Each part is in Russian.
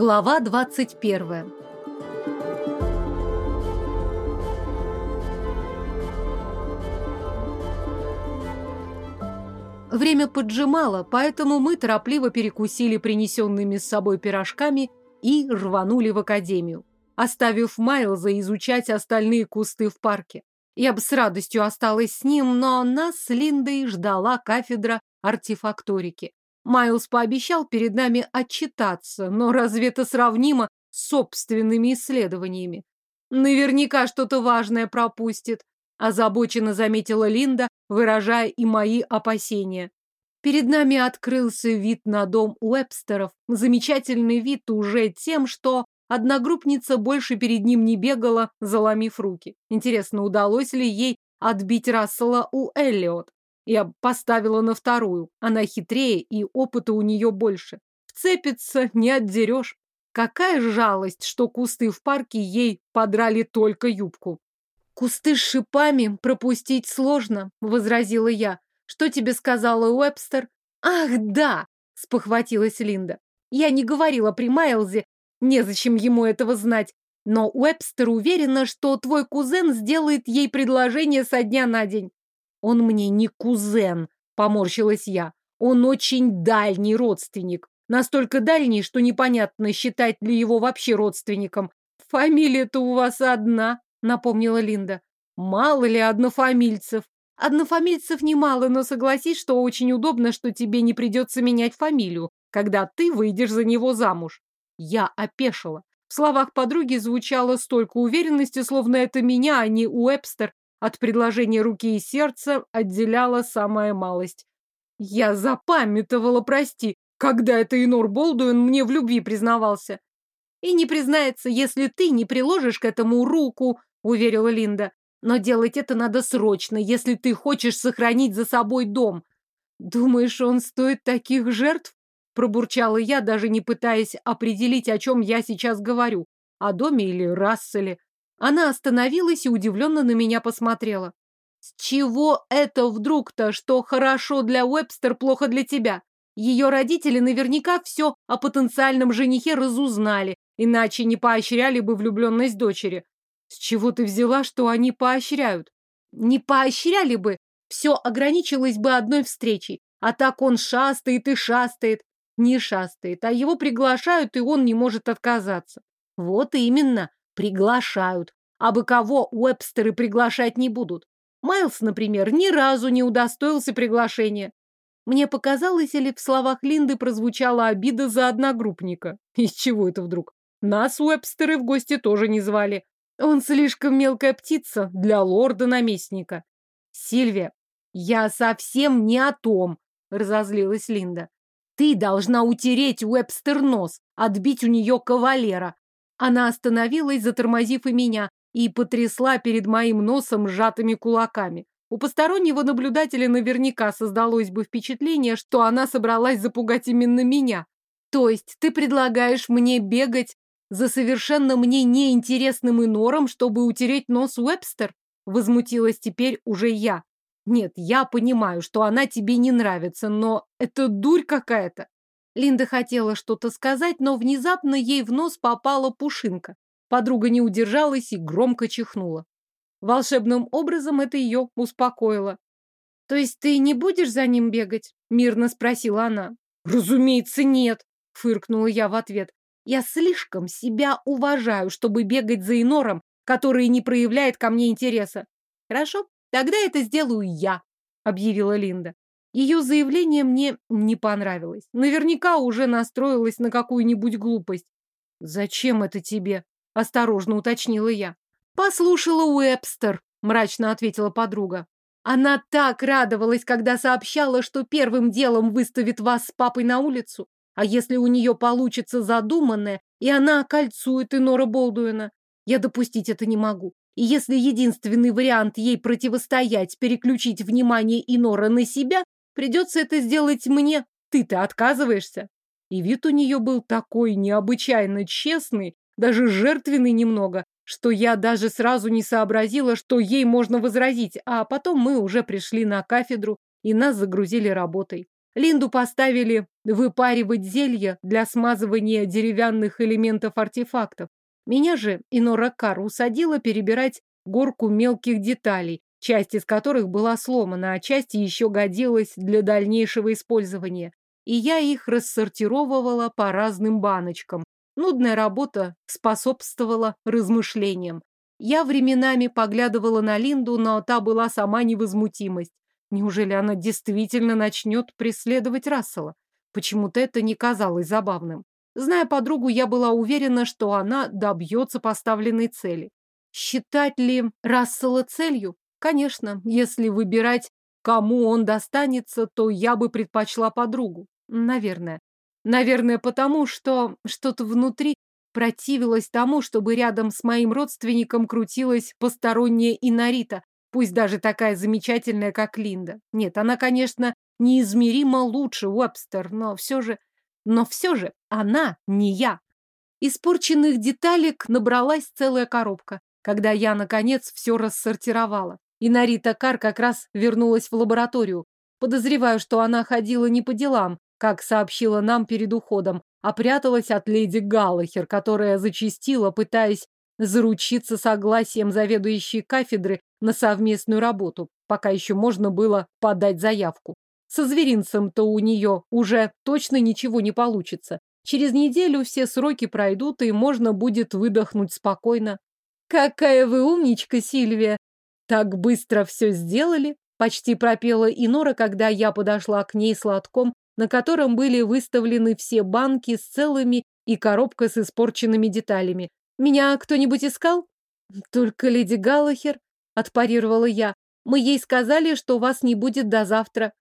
Глава 21. Время поджимало, поэтому мы торопливо перекусили принесенными с собой пирожками и рванули в академию, оставив Майлза изучать остальные кусты в парке. Я бы с радостью осталась с ним, но нас с Линдой ждала кафедра артефакторики. Майлз пообещал перед нами отчитаться, но разве это сравнимо с собственными исследованиями? Наверняка что-то важное пропустит, озабоченно заметила Линда, выражая и мои опасения. Перед нами открылся вид на дом Уэбстеров, замечательный вид уже тем, что одногруппница больше перед ним не бегала, заломив руки. Интересно, удалось ли ей отбить Рассела у Эллиот? Я поставила на вторую. Она хитрее, и опыта у нее больше. Вцепится, не отдерешь. Какая жалость, что кусты в парке ей подрали только юбку. «Кусты с шипами пропустить сложно», — возразила я. «Что тебе сказала Уэбстер?» «Ах, да!» — спохватилась Линда. «Я не говорила при Майлзе, незачем ему этого знать. Но Уэбстер уверена, что твой кузен сделает ей предложение со дня на день. Он мне не кузен, поморщилась я. Он очень дальний родственник. Настолько дальний, что непонятно, считать ли его вообще родственником. Фамилия-то у вас одна, напомнила Линда. Мало ли однофамильцев. Однофамильцев немало, но согласись, что очень удобно, что тебе не придется менять фамилию, когда ты выйдешь за него замуж. Я опешила. В словах подруги звучало столько уверенности, словно это меня, а не Уэбстер, от предложения руки и сердца отделяла самая малость. Я запамятовала, прости, когда это Инор Болдуин мне в любви признавался. И не признается, если ты не приложишь к этому руку, уверила Линда. Но делать это надо срочно, если ты хочешь сохранить за собой дом. Думаешь, он стоит таких жертв? Пробурчала я, даже не пытаясь определить, о чем я сейчас говорю. О доме или Расселе. Она остановилась и удивленно на меня посмотрела. «С чего это вдруг-то, что хорошо для Уэбстер, плохо для тебя? Ее родители наверняка все о потенциальном женихе разузнали, иначе не поощряли бы влюбленность дочери. С чего ты взяла, что они поощряют? Не поощряли бы, все ограничилось бы одной встречей. А так он шастает и шастает. Не шастает, а его приглашают, и он не может отказаться. Вот именно. Приглашают. А бы кого Уэбстеры приглашать не будут. Майлз, например, ни разу не удостоился приглашения. Мне показалось, или в словах Линды прозвучала обида за одногруппника. Из чего это вдруг? Нас Уэбстеры в гости тоже не звали. Он слишком мелкая птица для лорда-наместника. Сильвия, я совсем не о том, разозлилась Линда. Ты должна утереть Уэбстер нос, отбить у нее кавалера, она остановилась, затормозив и меня, и потрясла перед моим носом сжатыми кулаками. У постороннего наблюдателя наверняка создалось бы впечатление, что она собралась запугать именно меня. То есть ты предлагаешь мне бегать за совершенно мне неинтересным инором, чтобы утереть нос Уэбстер? Возмутилась теперь уже я. Нет, я понимаю, что она тебе не нравится, но это дурь какая-то. Линда хотела что-то сказать, но внезапно ей в нос попала пушинка. Подруга не удержалась и громко чихнула. Волшебным образом это ее успокоило. «То есть ты не будешь за ним бегать?» — мирно спросила она. «Разумеется, нет!» — фыркнула я в ответ. «Я слишком себя уважаю, чтобы бегать за инором, который не проявляет ко мне интереса». «Хорошо, тогда это сделаю я», — объявила Линда. Ее заявление мне не понравилось. Наверняка уже настроилась на какую-нибудь глупость. «Зачем это тебе?» – осторожно уточнила я. «Послушала Уэбстер», – мрачно ответила подруга. «Она так радовалась, когда сообщала, что первым делом выставит вас с папой на улицу. А если у нее получится задуманное, и она окольцует Инора Болдуина? Я допустить это не могу. И если единственный вариант ей противостоять, переключить внимание Инора на себя, Придется это сделать мне. Ты-то отказываешься. И вид у нее был такой необычайно честный, даже жертвенный немного, что я даже сразу не сообразила, что ей можно возразить, а потом мы уже пришли на кафедру, и нас загрузили работой. Линду поставили выпаривать зелья для смазывания деревянных элементов артефактов. Меня же Инора Кар усадила перебирать горку мелких деталей, часть из которых была сломана, а часть еще годилась для дальнейшего использования. И я их рассортировывала по разным баночкам. Нудная работа способствовала размышлениям. Я временами поглядывала на Линду, но та была сама невозмутимость. Неужели она действительно начнет преследовать Рассела? Почему-то это не казалось забавным. Зная подругу, я была уверена, что она добьется поставленной цели. Считать ли Рассела целью? Конечно, если выбирать, кому он достанется, то я бы предпочла подругу. Наверное. Наверное, потому что что-то внутри противилось тому, чтобы рядом с моим родственником крутилась посторонняя Инарита, пусть даже такая замечательная, как Линда. Нет, она, конечно, неизмеримо лучше Уэбстер, но все же... Но все же она не я. Испорченных деталек набралась целая коробка, когда я, наконец, все рассортировала. И Нарита Кар как раз вернулась в лабораторию. Подозреваю, что она ходила не по делам, как сообщила нам перед уходом, а пряталась от леди Галлахер, которая зачастила, пытаясь заручиться согласием заведующей кафедры на совместную работу, пока еще можно было подать заявку. Со зверинцем-то у нее уже точно ничего не получится. Через неделю все сроки пройдут, и можно будет выдохнуть спокойно. «Какая вы умничка, Сильвия! Так быстро все сделали!» Почти пропела Инора, когда я подошла к ней с лотком, на котором были выставлены все банки с целыми и коробка с испорченными деталями. «Меня кто-нибудь искал?» «Только леди Галлахер», — отпарировала я. «Мы ей сказали, что вас не будет до завтра».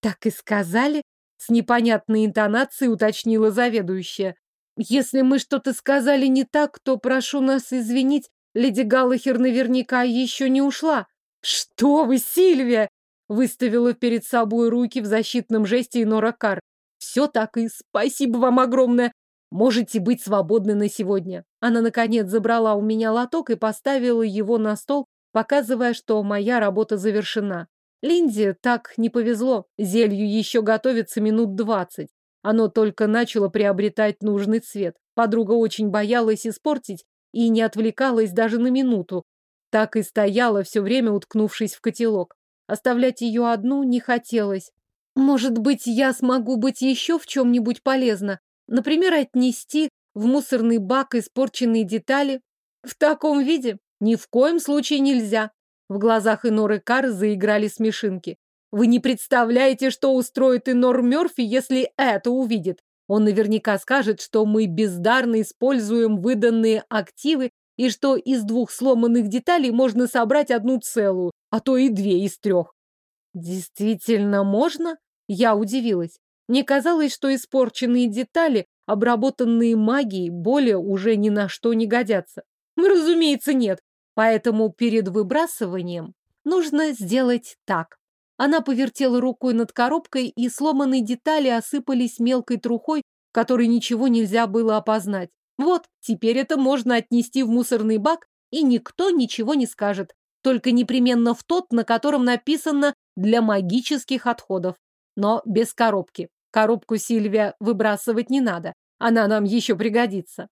«Так и сказали?» — с непонятной интонацией уточнила заведующая. «Если мы что-то сказали не так, то прошу нас извинить. Леди Галлахер наверняка еще не ушла». «Что вы, Сильвия!» — выставила перед собой руки в защитном жесте Инора Кар. «Все так и спасибо вам огромное. Можете быть свободны на сегодня». Она, наконец, забрала у меня лоток и поставила его на стол, показывая, что моя работа завершена. Линде так не повезло. Зелью еще готовится минут двадцать. Оно только начало приобретать нужный цвет. Подруга очень боялась испортить и не отвлекалась даже на минуту. Так и стояла все время, уткнувшись в котелок. Оставлять ее одну не хотелось. Может быть, я смогу быть еще в чем-нибудь полезна? Например, отнести в мусорный бак испорченные детали? В таком виде ни в коем случае нельзя. В глазах Иноры Кар заиграли смешинки. Вы не представляете, что устроит Инор Мёрфи, если это увидит. Он наверняка скажет, что мы бездарно используем выданные активы и что из двух сломанных деталей можно собрать одну целую, а то и две из трех. Действительно можно? Я удивилась. Мне казалось, что испорченные детали, обработанные магией, более уже ни на что не годятся. Разумеется, нет. Поэтому перед выбрасыванием нужно сделать так. Она повертела рукой над коробкой, и сломанные детали осыпались мелкой трухой, которой ничего нельзя было опознать. Вот, теперь это можно отнести в мусорный бак, и никто ничего не скажет. Только непременно в тот, на котором написано «для магических отходов». Но без коробки. Коробку Сильвия выбрасывать не надо. Она нам еще пригодится.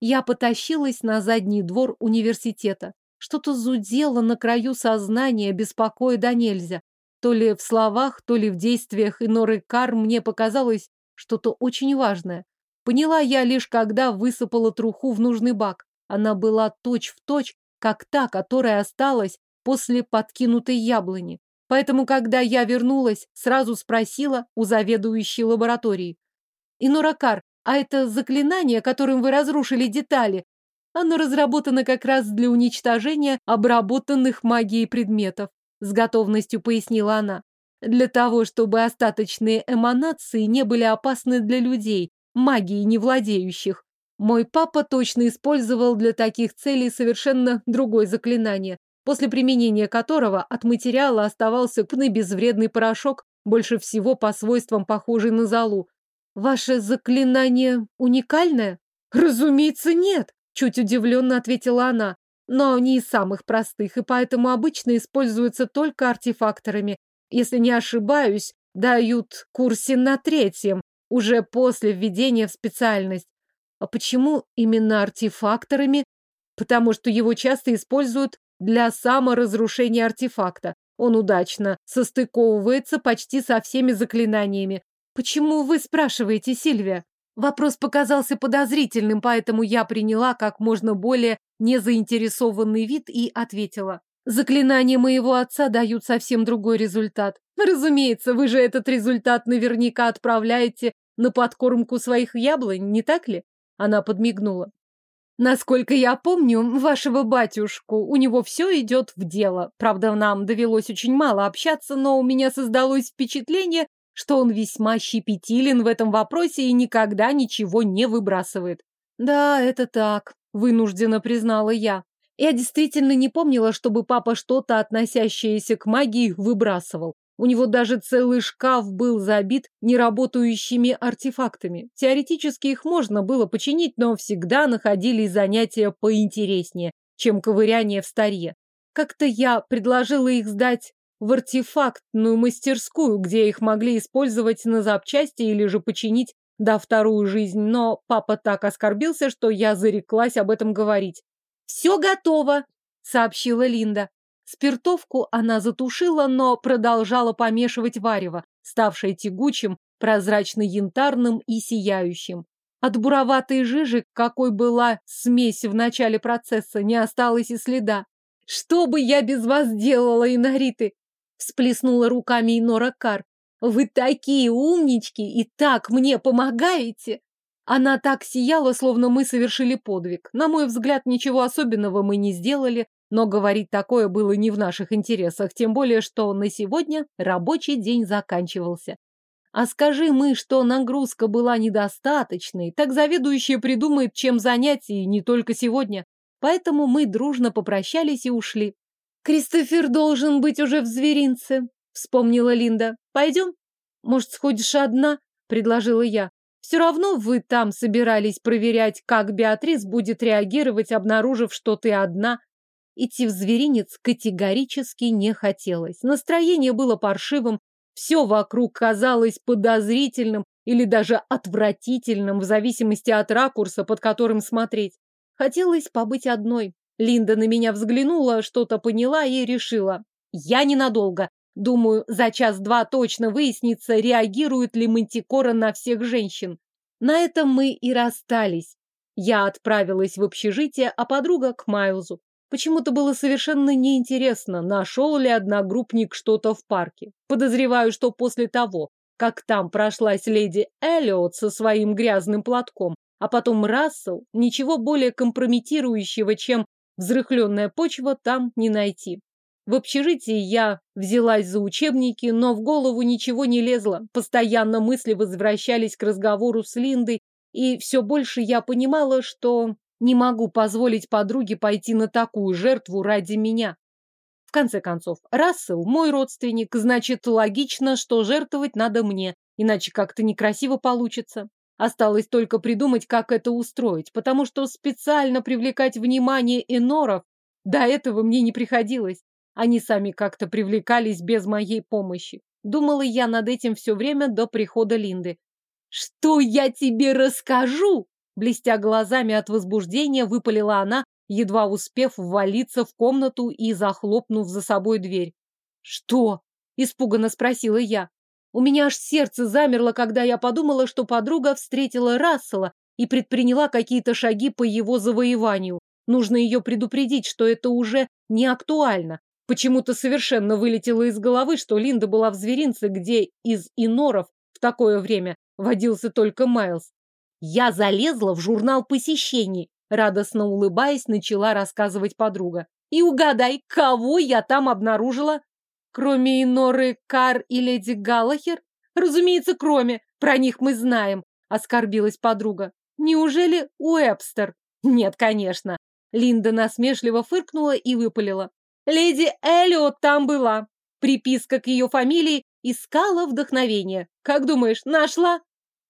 Я потащилась на задний двор университета. Что-то зудело на краю сознания, беспокоя да нельзя. То ли в словах, то ли в действиях Иноры Кар мне показалось что-то очень важное. Поняла я лишь, когда высыпала труху в нужный бак. Она была точь-в-точь, точь, как та, которая осталась после подкинутой яблони. Поэтому, когда я вернулась, сразу спросила у заведующей лаборатории. «Инора Кар, а это заклинание, которым вы разрушили детали, оно разработано как раз для уничтожения обработанных магией предметов, с готовностью пояснила она. Для того, чтобы остаточные эманации не были опасны для людей, магией не владеющих. Мой папа точно использовал для таких целей совершенно другое заклинание, после применения которого от материала оставался пны безвредный порошок, больше всего по свойствам похожий на золу. Ваше заклинание уникальное? Разумеется, нет. Чуть удивленно ответила она. Но не из самых простых, и поэтому обычно используются только артефакторами. Если не ошибаюсь, дают курсе на третьем, уже после введения в специальность. А почему именно артефакторами? Потому что его часто используют для саморазрушения артефакта. Он удачно состыковывается почти со всеми заклинаниями. Почему вы спрашиваете, Сильвия? Вопрос показался подозрительным, поэтому я приняла как можно более незаинтересованный вид и ответила. Заклинания моего отца дают совсем другой результат. Разумеется, вы же этот результат наверняка отправляете на подкормку своих яблонь, не так ли? Она подмигнула. Насколько я помню, вашего батюшку, у него все идет в дело. Правда, нам довелось очень мало общаться, но у меня создалось впечатление, что он весьма щепетилен в этом вопросе и никогда ничего не выбрасывает. Да, это так, вынужденно признала я. Я действительно не помнила, чтобы папа что-то, относящееся к магии, выбрасывал. У него даже целый шкаф был забит неработающими артефактами. Теоретически их можно было починить, но всегда находились занятия поинтереснее, чем ковыряние в старье. Как-то я предложила их сдать в артефактную мастерскую, где их могли использовать на запчасти или же починить до вторую жизнь, но папа так оскорбился, что я зареклась об этом говорить. «Все готово», — сообщила Линда. Спиртовку она затушила, но продолжала помешивать варево, ставшее тягучим, прозрачно-янтарным и сияющим. От буроватой жижи, какой была смесь в начале процесса, не осталось и следа. «Что бы я без вас делала, Инариты?» Всплеснула руками Инора Кар. «Вы такие умнички и так мне помогаете!» Она так сияла, словно мы совершили подвиг. На мой взгляд, ничего особенного мы не сделали, но говорить такое было не в наших интересах, тем более, что на сегодня рабочий день заканчивался. А скажи мы, что нагрузка была недостаточной, так заведующая придумает, чем занять, и не только сегодня. Поэтому мы дружно попрощались и ушли. «Кристофер должен быть уже в зверинце», — вспомнила Линда. «Пойдем? Может, сходишь одна?» — предложила я. «Все равно вы там собирались проверять, как Беатрис будет реагировать, обнаружив, что ты одна». Идти в зверинец категорически не хотелось. Настроение было паршивым, все вокруг казалось подозрительным или даже отвратительным, в зависимости от ракурса, под которым смотреть. Хотелось побыть одной. Линда на меня взглянула, что-то поняла и решила. Я ненадолго. Думаю, за час-два точно выяснится, реагирует ли Мантикора на всех женщин. На этом мы и расстались. Я отправилась в общежитие, а подруга к Майлзу. Почему-то было совершенно неинтересно, нашел ли одногруппник что-то в парке. Подозреваю, что после того, как там прошлась леди Эллиот со своим грязным платком, а потом Рассел, ничего более компрометирующего, чем взрыхленная почва, там не найти. В общежитии я взялась за учебники, но в голову ничего не лезло. Постоянно мысли возвращались к разговору с Линдой, и все больше я понимала, что не могу позволить подруге пойти на такую жертву ради меня. В конце концов, Рассел мой родственник, значит, логично, что жертвовать надо мне, иначе как-то некрасиво получится. Осталось только придумать, как это устроить, потому что специально привлекать внимание иноров до этого мне не приходилось. Они сами как-то привлекались без моей помощи. Думала я над этим все время до прихода Линды. «Что я тебе расскажу?» Блестя глазами от возбуждения, выпалила она, едва успев ввалиться в комнату и захлопнув за собой дверь. «Что?» – испуганно спросила я. У меня аж сердце замерло, когда я подумала, что подруга встретила Рассела и предприняла какие-то шаги по его завоеванию. Нужно ее предупредить, что это уже не актуально. Почему-то совершенно вылетело из головы, что Линда была в зверинце, где из иноров в такое время водился только Майлз. Я залезла в журнал посещений, радостно улыбаясь, начала рассказывать подруга. И угадай, кого я там обнаружила? Кроме Иноры Кар и леди Галлахер? Разумеется, кроме. Про них мы знаем, оскорбилась подруга. Неужели Уэбстер? Нет, конечно. Линда насмешливо фыркнула и выпалила. Леди Эллиот там была. Приписка к ее фамилии искала вдохновение. Как думаешь, нашла?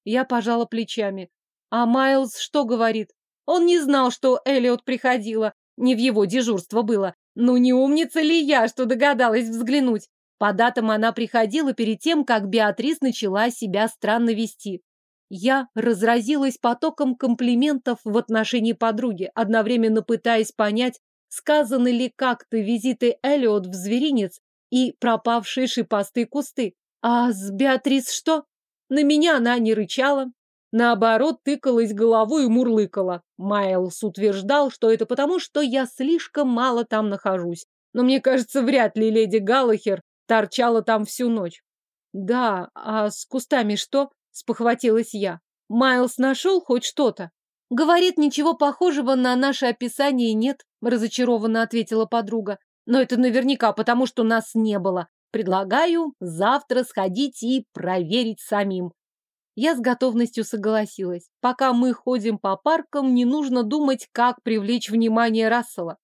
Я пожала плечами. А Майлз что говорит? Он не знал, что Эллиот приходила. Не в его дежурство было. Ну не умница ли я, что догадалась взглянуть? По датам она приходила перед тем, как Беатрис начала себя странно вести. Я разразилась потоком комплиментов в отношении подруги, одновременно пытаясь понять, сказаны ли как-то визиты Эллиот в зверинец и пропавшие шипастые кусты. А с Беатрис что? На меня она не рычала, наоборот, тыкалась головой и мурлыкала. Майлз утверждал, что это потому, что я слишком мало там нахожусь. Но мне кажется, вряд ли леди Галлахер торчала там всю ночь. Да, а с кустами что? Спохватилась я. Майлз нашел хоть что-то? Говорит, ничего похожего на наше описание нет, разочарованно ответила подруга. Но это наверняка потому, что нас не было. Предлагаю завтра сходить и проверить самим. Я с готовностью согласилась. Пока мы ходим по паркам, не нужно думать, как привлечь внимание Рассела.